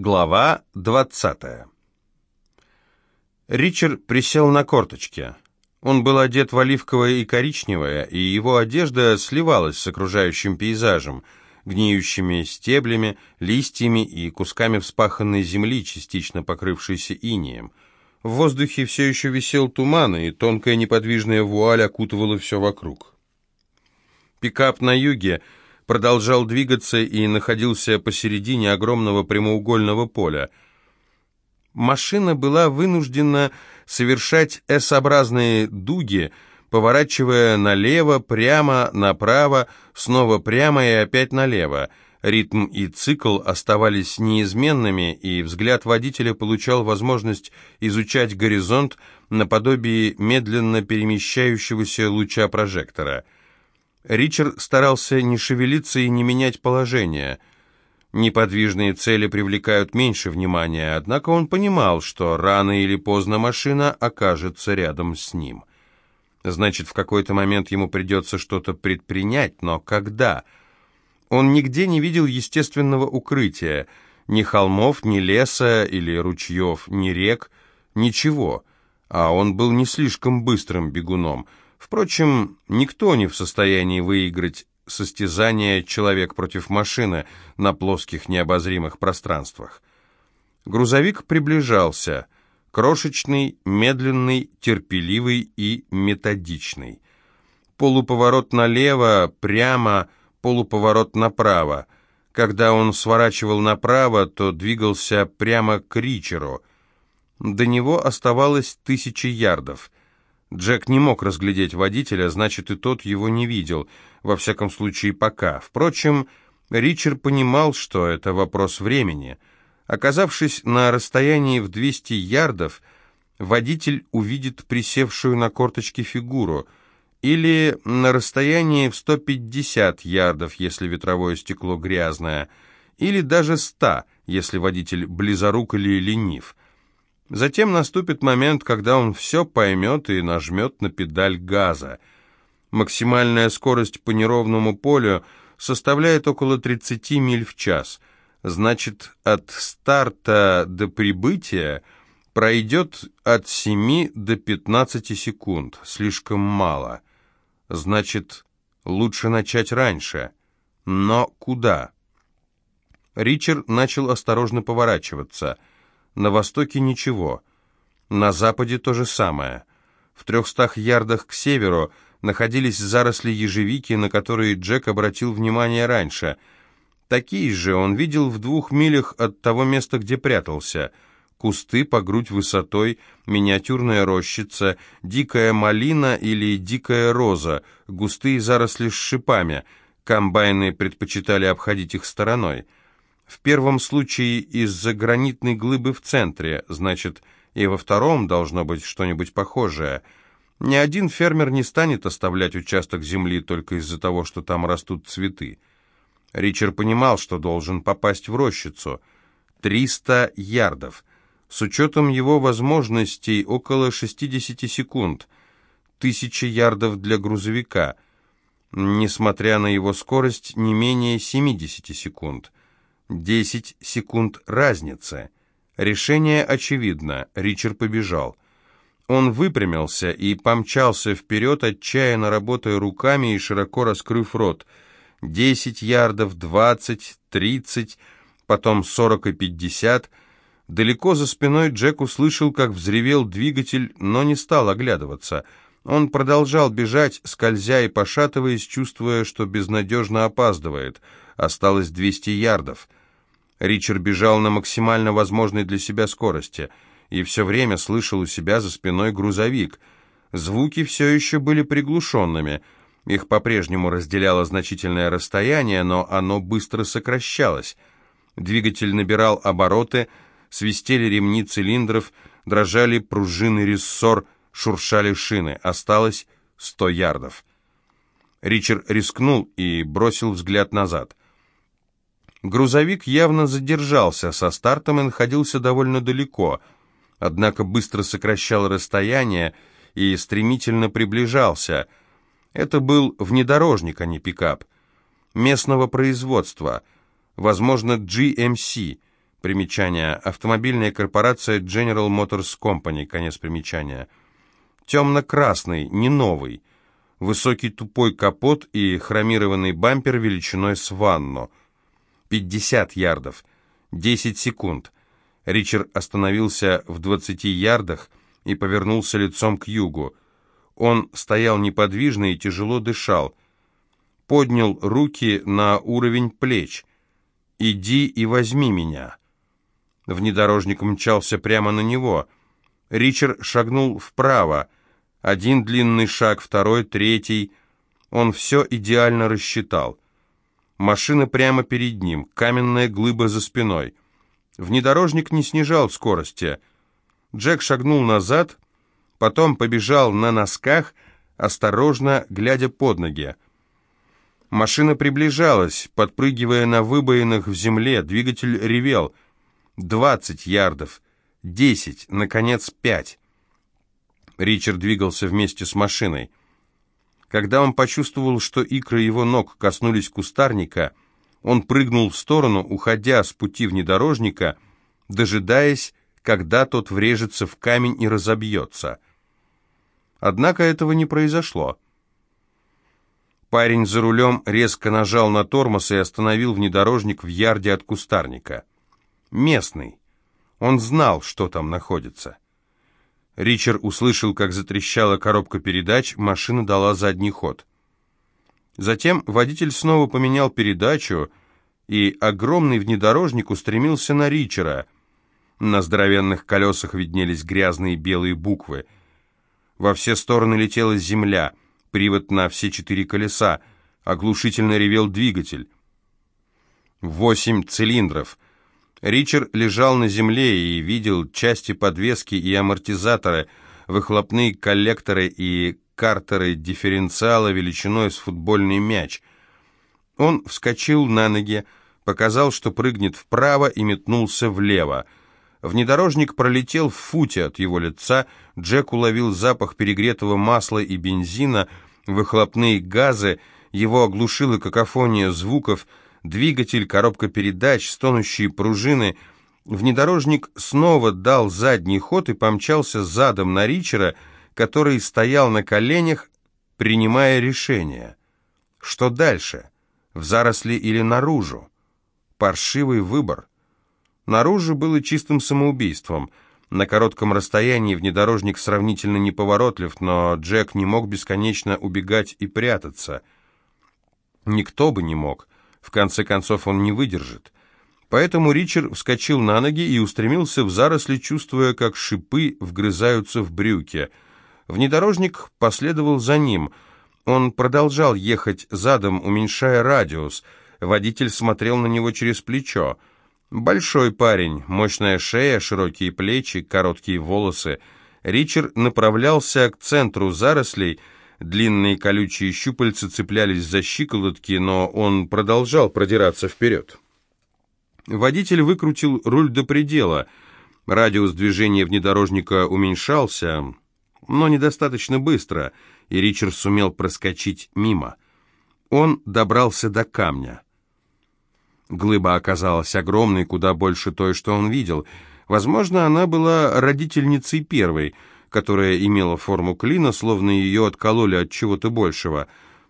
Глава 20 Ричард присел на корточки. Он был одет в оливковое и коричневое, и его одежда сливалась с окружающим пейзажем, гниющими стеблями, листьями и кусками вспаханной земли, частично покрывшейся инеем. В воздухе все еще висел туман, и тонкая неподвижная вуаль окутывала все вокруг. Пикап на юге — продолжал двигаться и находился посередине огромного прямоугольного поля. Машина была вынуждена совершать S-образные дуги, поворачивая налево, прямо, направо, снова прямо и опять налево. Ритм и цикл оставались неизменными, и взгляд водителя получал возможность изучать горизонт наподобие медленно перемещающегося луча прожектора – Ричард старался не шевелиться и не менять положение. Неподвижные цели привлекают меньше внимания, однако он понимал, что рано или поздно машина окажется рядом с ним. Значит, в какой-то момент ему придется что-то предпринять, но когда? Он нигде не видел естественного укрытия, ни холмов, ни леса или ручьев, ни рек, ничего, а он был не слишком быстрым бегуном — Впрочем, никто не в состоянии выиграть состязание «человек против машины» на плоских необозримых пространствах. Грузовик приближался, крошечный, медленный, терпеливый и методичный. Полуповорот налево, прямо, полуповорот направо. Когда он сворачивал направо, то двигался прямо к Ричеру. До него оставалось тысячи ярдов — Джек не мог разглядеть водителя, значит, и тот его не видел, во всяком случае, пока. Впрочем, Ричард понимал, что это вопрос времени. Оказавшись на расстоянии в 200 ярдов, водитель увидит присевшую на корточки фигуру, или на расстоянии в 150 ярдов, если ветровое стекло грязное, или даже 100, если водитель близорук или ленив – Затем наступит момент, когда он все поймет и нажмет на педаль газа. Максимальная скорость по неровному полю составляет около 30 миль в час. Значит, от старта до прибытия пройдет от 7 до 15 секунд. Слишком мало. Значит, лучше начать раньше. Но куда? Ричард начал осторожно поворачиваться – на востоке ничего. На западе то же самое. В трехстах ярдах к северу находились заросли ежевики, на которые Джек обратил внимание раньше. Такие же он видел в двух милях от того места, где прятался. Кусты по грудь высотой, миниатюрная рощица, дикая малина или дикая роза, густые заросли с шипами. Комбайны предпочитали обходить их стороной. В первом случае из-за гранитной глыбы в центре, значит, и во втором должно быть что-нибудь похожее. Ни один фермер не станет оставлять участок земли только из-за того, что там растут цветы. Ричард понимал, что должен попасть в рощицу. Триста ярдов. С учетом его возможностей около 60 секунд. Тысяча ярдов для грузовика. Несмотря на его скорость, не менее 70 секунд. Десять секунд разницы. Решение очевидно. Ричард побежал. Он выпрямился и помчался вперед, отчаянно работая руками и широко раскрыв рот. Десять ярдов, двадцать, тридцать, потом сорок и пятьдесят. Далеко за спиной Джек услышал, как взревел двигатель, но не стал оглядываться. Он продолжал бежать, скользя и пошатываясь, чувствуя, что безнадежно опаздывает. Осталось двести ярдов. Ричард бежал на максимально возможной для себя скорости и все время слышал у себя за спиной грузовик. Звуки все еще были приглушенными. Их по-прежнему разделяло значительное расстояние, но оно быстро сокращалось. Двигатель набирал обороты, свистели ремни цилиндров, дрожали пружины рессор, шуршали шины. Осталось сто ярдов. Ричард рискнул и бросил взгляд назад. Грузовик явно задержался со стартом и находился довольно далеко, однако быстро сокращал расстояние и стремительно приближался. Это был внедорожник, а не пикап. Местного производства, возможно, GMC, Примечание. Автомобильная корпорация General Motors Company. Конец примечания. Темно-красный, не новый. Высокий тупой капот и хромированный бампер величиной с ванну. 50 ярдов. 10 секунд. Ричард остановился в 20 ярдах и повернулся лицом к югу. Он стоял неподвижно и тяжело дышал. Поднял руки на уровень плеч. «Иди и возьми меня». Внедорожник мчался прямо на него. Ричард шагнул вправо. Один длинный шаг, второй, третий. Он все идеально рассчитал. Машина прямо перед ним, каменная глыба за спиной. Внедорожник не снижал скорости. Джек шагнул назад, потом побежал на носках, осторожно глядя под ноги. Машина приближалась, подпрыгивая на выбоинах в земле, двигатель ревел — Двадцать ярдов. Десять. Наконец, пять. Ричард двигался вместе с машиной. Когда он почувствовал, что икры его ног коснулись кустарника, он прыгнул в сторону, уходя с пути внедорожника, дожидаясь, когда тот врежется в камень и разобьется. Однако этого не произошло. Парень за рулем резко нажал на тормоз и остановил внедорожник в ярде от кустарника. Местный. Он знал, что там находится. Ричард услышал, как затрещала коробка передач, машина дала задний ход. Затем водитель снова поменял передачу, и огромный внедорожник устремился на Ричера. На здоровенных колесах виднелись грязные белые буквы. Во все стороны летела земля, привод на все четыре колеса, оглушительно ревел двигатель. Восемь цилиндров — Ричард лежал на земле и видел части подвески и амортизаторы, выхлопные коллекторы и картеры дифференциала величиной с футбольный мяч. Он вскочил на ноги, показал, что прыгнет вправо и метнулся влево. Внедорожник пролетел в футе от его лица, Джек уловил запах перегретого масла и бензина, выхлопные газы, его оглушила какофония звуков — двигатель, коробка передач, стонущие пружины. Внедорожник снова дал задний ход и помчался задом на Ричера, который стоял на коленях, принимая решение. Что дальше? В заросли или наружу? Паршивый выбор. Наружу было чистым самоубийством. На коротком расстоянии внедорожник сравнительно неповоротлив, но Джек не мог бесконечно убегать и прятаться. Никто бы не мог. В конце концов он не выдержит. Поэтому Ричард вскочил на ноги и устремился в заросли, чувствуя, как шипы вгрызаются в брюки. Внедорожник последовал за ним. Он продолжал ехать задом, уменьшая радиус. Водитель смотрел на него через плечо. Большой парень, мощная шея, широкие плечи, короткие волосы. Ричард направлялся к центру зарослей, Длинные колючие щупальца цеплялись за щиколотки, но он продолжал продираться вперед. Водитель выкрутил руль до предела. Радиус движения внедорожника уменьшался, но недостаточно быстро, и Ричард сумел проскочить мимо. Он добрался до камня. Глыба оказалась огромной, куда больше той, что он видел. Возможно, она была родительницей первой — которая имела форму клина, словно ее откололи от чего-то большего.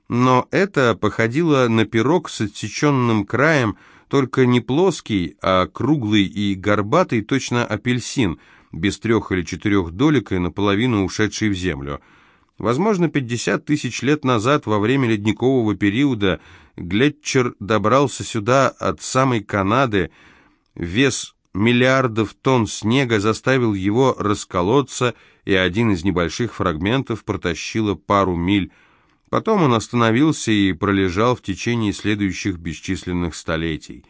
Но это походило на пирог с отсеченным краем, только не плоский, а круглый и горбатый, точно апельсин, без трех или четырех долек и наполовину ушедший в землю. Возможно, 50 тысяч лет назад, во время ледникового периода, Глетчер добрался сюда от самой Канады, вес миллиардов тонн снега заставил его расколоться, и один из небольших фрагментов протащило пару миль. Потом он остановился и пролежал в течение следующих бесчисленных столетий.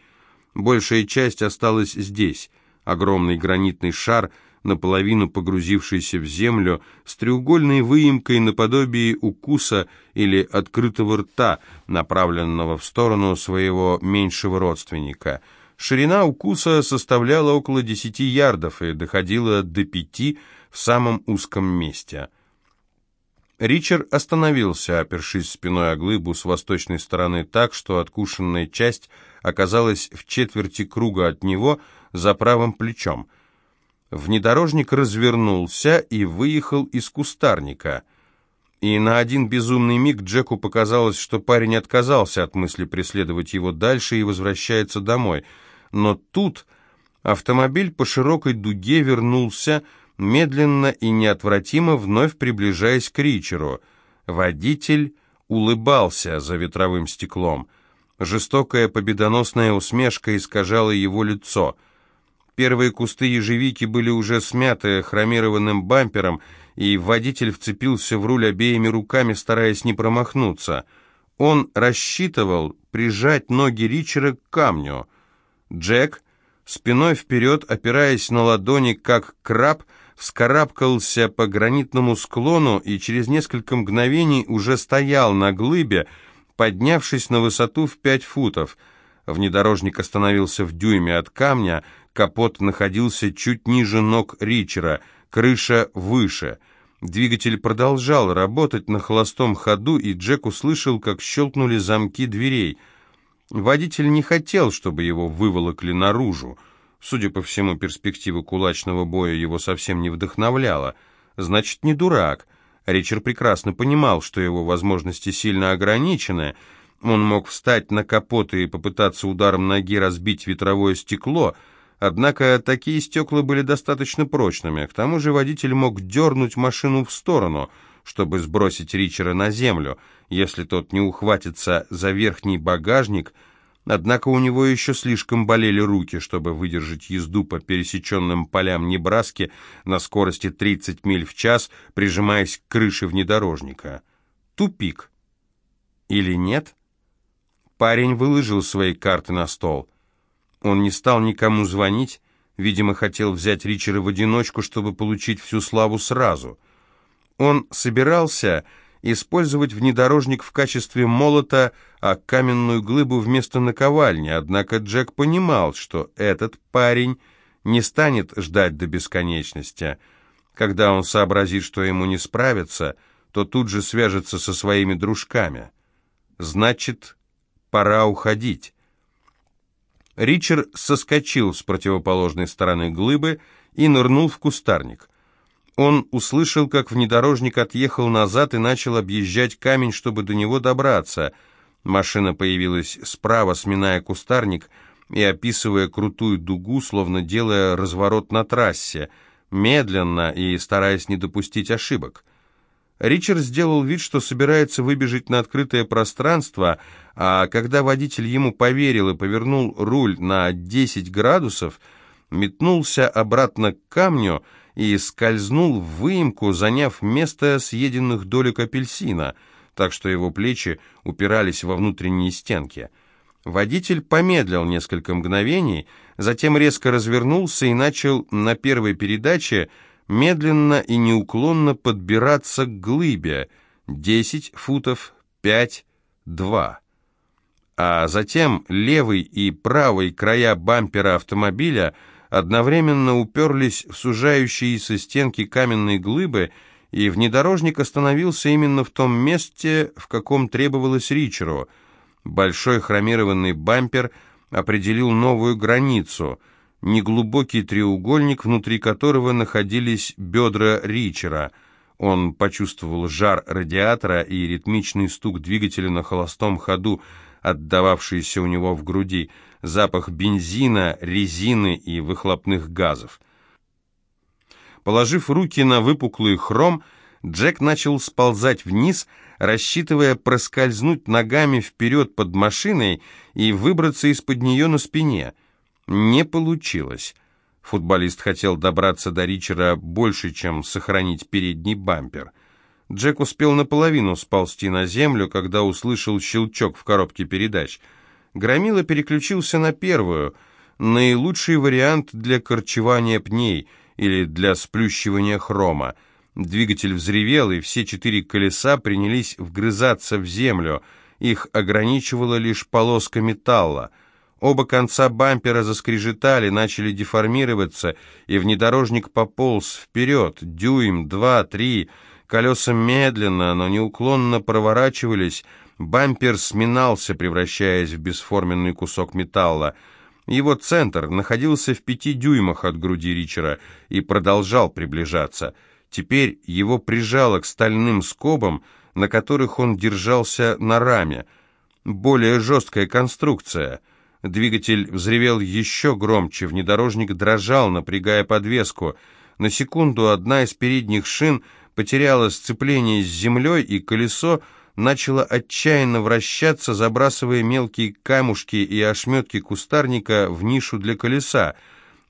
Большая часть осталась здесь. Огромный гранитный шар, наполовину погрузившийся в землю, с треугольной выемкой наподобие укуса или открытого рта, направленного в сторону своего меньшего родственника — Ширина укуса составляла около 10 ярдов и доходила до 5 в самом узком месте. Ричард остановился, опершись спиной о глыбу с восточной стороны так, что откушенная часть оказалась в четверти круга от него за правым плечом. Внедорожник развернулся и выехал из кустарника. И на один безумный миг Джеку показалось, что парень отказался от мысли преследовать его дальше и возвращается домой. Но тут автомобиль по широкой дуге вернулся, медленно и неотвратимо вновь приближаясь к Ричеру. Водитель улыбался за ветровым стеклом. Жестокая победоносная усмешка искажала его лицо. Первые кусты ежевики были уже смяты хромированным бампером, и водитель вцепился в руль обеими руками, стараясь не промахнуться. Он рассчитывал прижать ноги Ричера к камню. Джек, спиной вперед, опираясь на ладони, как краб, вскарабкался по гранитному склону и через несколько мгновений уже стоял на глыбе, поднявшись на высоту в пять футов. Внедорожник остановился в дюйме от камня, капот находился чуть ниже ног Ричера, крыша выше. Двигатель продолжал работать на холостом ходу, и Джек услышал, как щелкнули замки дверей. Водитель не хотел, чтобы его выволокли наружу. Судя по всему, перспектива кулачного боя его совсем не вдохновляла. Значит, не дурак. Ричард прекрасно понимал, что его возможности сильно ограничены. Он мог встать на капот и попытаться ударом ноги разбить ветровое стекло, однако такие стекла были достаточно прочными. К тому же водитель мог дернуть машину в сторону, чтобы сбросить Ричера на землю. Если тот не ухватится за верхний багажник – Однако у него еще слишком болели руки, чтобы выдержать езду по пересеченным полям Небраски на скорости 30 миль в час, прижимаясь к крыше внедорожника. Тупик. Или нет? Парень выложил свои карты на стол. Он не стал никому звонить, видимо, хотел взять Ричера в одиночку, чтобы получить всю славу сразу. Он собирался использовать внедорожник в качестве молота, а каменную глыбу вместо наковальни, однако Джек понимал, что этот парень не станет ждать до бесконечности. Когда он сообразит, что ему не справиться, то тут же свяжется со своими дружками. Значит, пора уходить. Ричард соскочил с противоположной стороны глыбы и нырнул в кустарник. Он услышал, как внедорожник отъехал назад и начал объезжать камень, чтобы до него добраться. Машина появилась справа, сминая кустарник и описывая крутую дугу, словно делая разворот на трассе, медленно и стараясь не допустить ошибок. Ричард сделал вид, что собирается выбежать на открытое пространство, а когда водитель ему поверил и повернул руль на 10 градусов, метнулся обратно к камню и скользнул в выемку, заняв место съеденных долек апельсина, так что его плечи упирались во внутренние стенки. Водитель помедлил несколько мгновений, затем резко развернулся и начал на первой передаче медленно и неуклонно подбираться к глыбе. Десять футов, пять, два. А затем левый и правый края бампера автомобиля – одновременно уперлись в сужающиеся стенки каменной глыбы, и внедорожник остановился именно в том месте, в каком требовалось Ричеру. Большой хромированный бампер определил новую границу, неглубокий треугольник, внутри которого находились бедра Ричера. Он почувствовал жар радиатора и ритмичный стук двигателя на холостом ходу, отдававшийся у него в груди – запах бензина, резины и выхлопных газов. Положив руки на выпуклый хром, Джек начал сползать вниз, рассчитывая проскользнуть ногами вперед под машиной и выбраться из-под нее на спине. Не получилось. Футболист хотел добраться до Ричера больше, чем сохранить передний бампер. Джек успел наполовину сползти на землю, когда услышал щелчок в коробке передач – Громила переключился на первую, наилучший вариант для корчевания пней или для сплющивания хрома. Двигатель взревел, и все четыре колеса принялись вгрызаться в землю. Их ограничивала лишь полоска металла. Оба конца бампера заскрежетали, начали деформироваться, и внедорожник пополз вперед, дюйм, два, три. Колеса медленно, но неуклонно проворачивались, бампер сминался, превращаясь в бесформенный кусок металла. Его центр находился в пяти дюймах от груди Ричера и продолжал приближаться. Теперь его прижало к стальным скобам, на которых он держался на раме. Более жесткая конструкция. Двигатель взревел еще громче, внедорожник дрожал, напрягая подвеску. На секунду одна из передних шин потеряла сцепление с землей, и колесо начало отчаянно вращаться, забрасывая мелкие камушки и ошметки кустарника в нишу для колеса.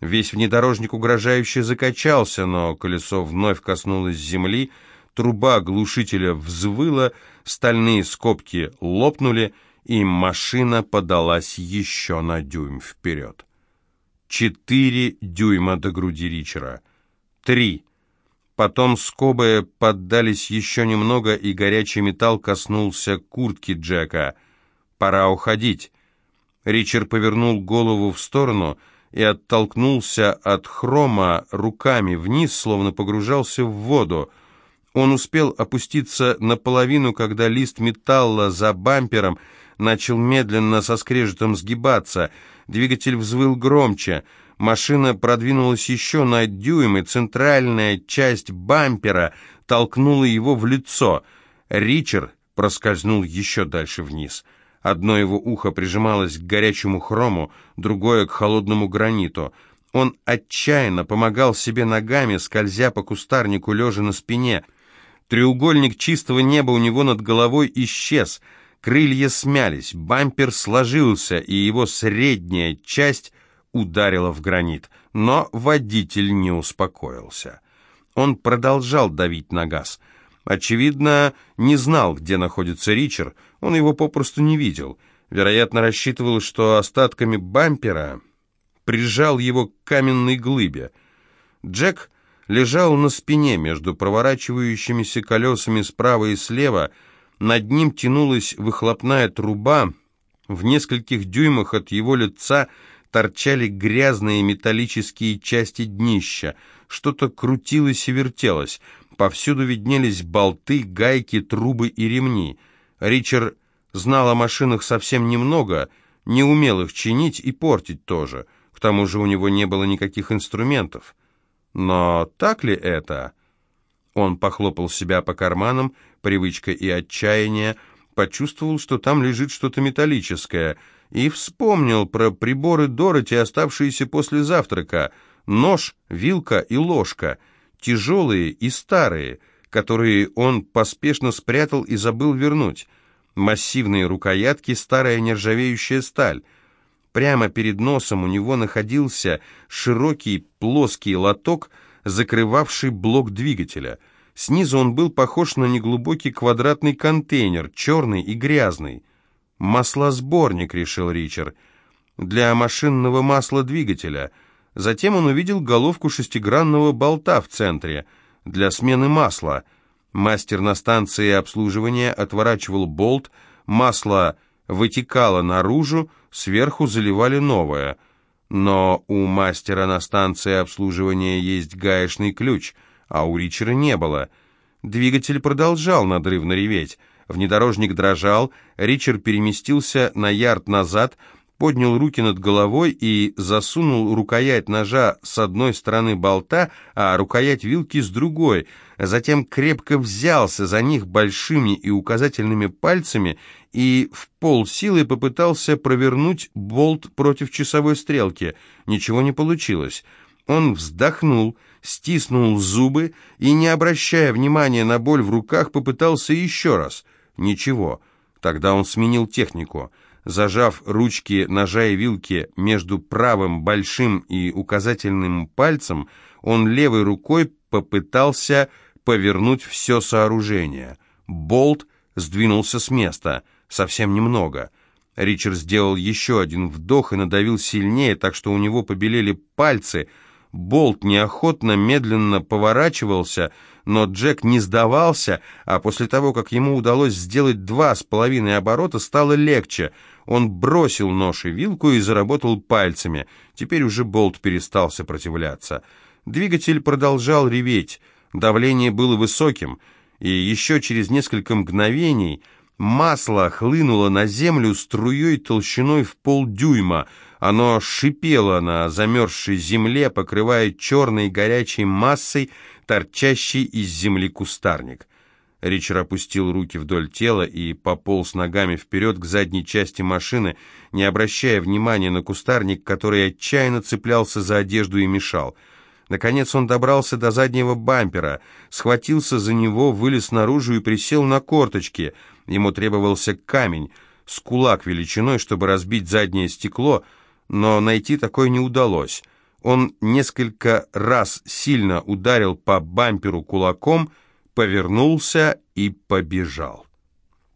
Весь внедорожник угрожающе закачался, но колесо вновь коснулось земли, труба глушителя взвыла, стальные скобки лопнули, и машина подалась еще на дюйм вперед. Четыре дюйма до груди Ричера. Три. Потом скобы поддались еще немного, и горячий металл коснулся куртки Джека. «Пора уходить». Ричард повернул голову в сторону и оттолкнулся от хрома руками вниз, словно погружался в воду. Он успел опуститься наполовину, когда лист металла за бампером начал медленно со скрежетом сгибаться. Двигатель взвыл громче. Машина продвинулась еще на дюйм, и центральная часть бампера толкнула его в лицо. Ричард проскользнул еще дальше вниз. Одно его ухо прижималось к горячему хрому, другое — к холодному граниту. Он отчаянно помогал себе ногами, скользя по кустарнику, лежа на спине — Треугольник чистого неба у него над головой исчез. Крылья смялись, бампер сложился, и его средняя часть ударила в гранит. Но водитель не успокоился. Он продолжал давить на газ. Очевидно, не знал, где находится Ричард, он его попросту не видел. Вероятно, рассчитывал, что остатками бампера прижал его к каменной глыбе. Джек лежал на спине между проворачивающимися колесами справа и слева, над ним тянулась выхлопная труба, в нескольких дюймах от его лица торчали грязные металлические части днища, что-то крутилось и вертелось, повсюду виднелись болты, гайки, трубы и ремни. Ричард знал о машинах совсем немного, не умел их чинить и портить тоже, к тому же у него не было никаких инструментов. Но так ли это? Он похлопал себя по карманам, привычка и отчаяние, почувствовал, что там лежит что-то металлическое, и вспомнил про приборы Дороти, оставшиеся после завтрака. Нож, вилка и ложка, тяжелые и старые, которые он поспешно спрятал и забыл вернуть. Массивные рукоятки, старая нержавеющая сталь — Прямо перед носом у него находился широкий плоский лоток, закрывавший блок двигателя. Снизу он был похож на неглубокий квадратный контейнер, черный и грязный. «Маслосборник», — решил Ричард, — «для машинного масла двигателя». Затем он увидел головку шестигранного болта в центре для смены масла. Мастер на станции обслуживания отворачивал болт, масло вытекало наружу, сверху заливали новое. Но у мастера на станции обслуживания есть гаечный ключ, а у Ричера не было. Двигатель продолжал надрывно реветь. Внедорожник дрожал, Ричард переместился на ярд назад, поднял руки над головой и засунул рукоять ножа с одной стороны болта, а рукоять вилки с другой, затем крепко взялся за них большими и указательными пальцами и в полсилы попытался провернуть болт против часовой стрелки. Ничего не получилось. Он вздохнул, стиснул зубы и, не обращая внимания на боль в руках, попытался еще раз. Ничего. Тогда он сменил технику. Зажав ручки ножа и вилки между правым большим и указательным пальцем, он левой рукой попытался повернуть все сооружение. Болт сдвинулся с места. Совсем немного. Ричард сделал еще один вдох и надавил сильнее, так что у него побелели пальцы. Болт неохотно, медленно поворачивался, но Джек не сдавался, а после того, как ему удалось сделать два с половиной оборота, стало легче. Он бросил нож и вилку и заработал пальцами. Теперь уже болт перестал сопротивляться. Двигатель продолжал реветь. Давление было высоким, и еще через несколько мгновений масло хлынуло на землю струей толщиной в полдюйма. Оно шипело на замерзшей земле, покрывая черной горячей массой торчащий из земли кустарник. Ричард опустил руки вдоль тела и пополз ногами вперед к задней части машины, не обращая внимания на кустарник, который отчаянно цеплялся за одежду и мешал. Наконец он добрался до заднего бампера, схватился за него, вылез наружу и присел на корточки. Ему требовался камень, с кулак величиной, чтобы разбить заднее стекло, но найти такое не удалось. Он несколько раз сильно ударил по бамперу кулаком, повернулся и побежал.